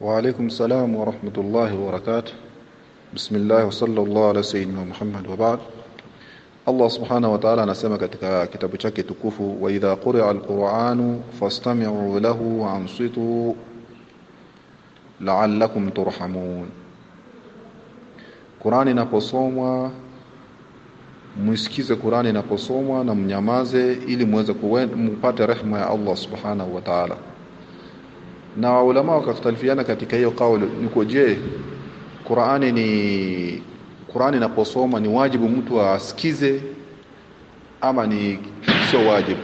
وعليكم السلام ورحمة الله وبركاته. بسم الله وصلى الله على سيدنا محمد وبعد. الله سبحانه وتعالى نسمى كتاب شكي تكفو وإذا قرع القرآن فاستمعوا له وأنصتوا لعلكم ترحمون. قرآن نقصوما مسكيز qurani inaposomwa na mnyamaze ili muweze kupata rehma ya allah subhanahu wataala na waulama wakakhtalifiana katika hiyo kauli niko je Qur'ani ni Qur'ani inaposoma ni wajibu mtu asikize ama ni sio wajibu?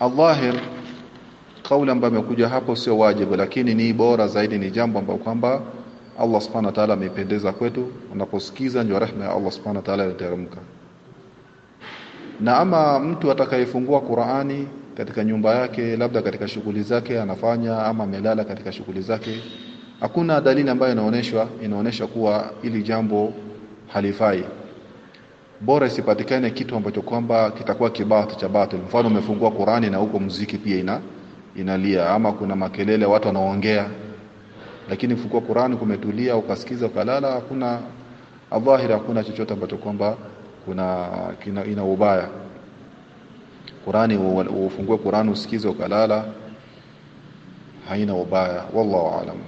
Allahir kauli ambayo imekuja hapo sio wajibu lakini ni bora zaidi ni jambo ambalo kwamba Allah subhanahu wa ta'ala ameipendeza kwetu. Unaposikiza ndio rehema ya Allah subhanahu wa ta'ala inateremka na ama mtu atakayefungua Qur'ani katika nyumba yake labda katika shughuli zake anafanya ama amelala katika shughuli zake. Hakuna dalili ambayo inaonyeshwa inaonyesha kuwa ili jambo halifai. Bora isipatikane kitu ambacho kwamba kitakuwa kibatu cha batil. Mfano umefungua Qur'ani na huko muziki pia ina inalia ama kuna makelele watu wanaongea. Lakini fungua Qur'ani kumetulia ukasikiza ukalala hakuna adhahiri hakuna chochote ambacho kwamba kuna kina, ina ubaya Qur'ani ufungue Qur'ani usikize ukalala haina ubaya. Wallahu aalam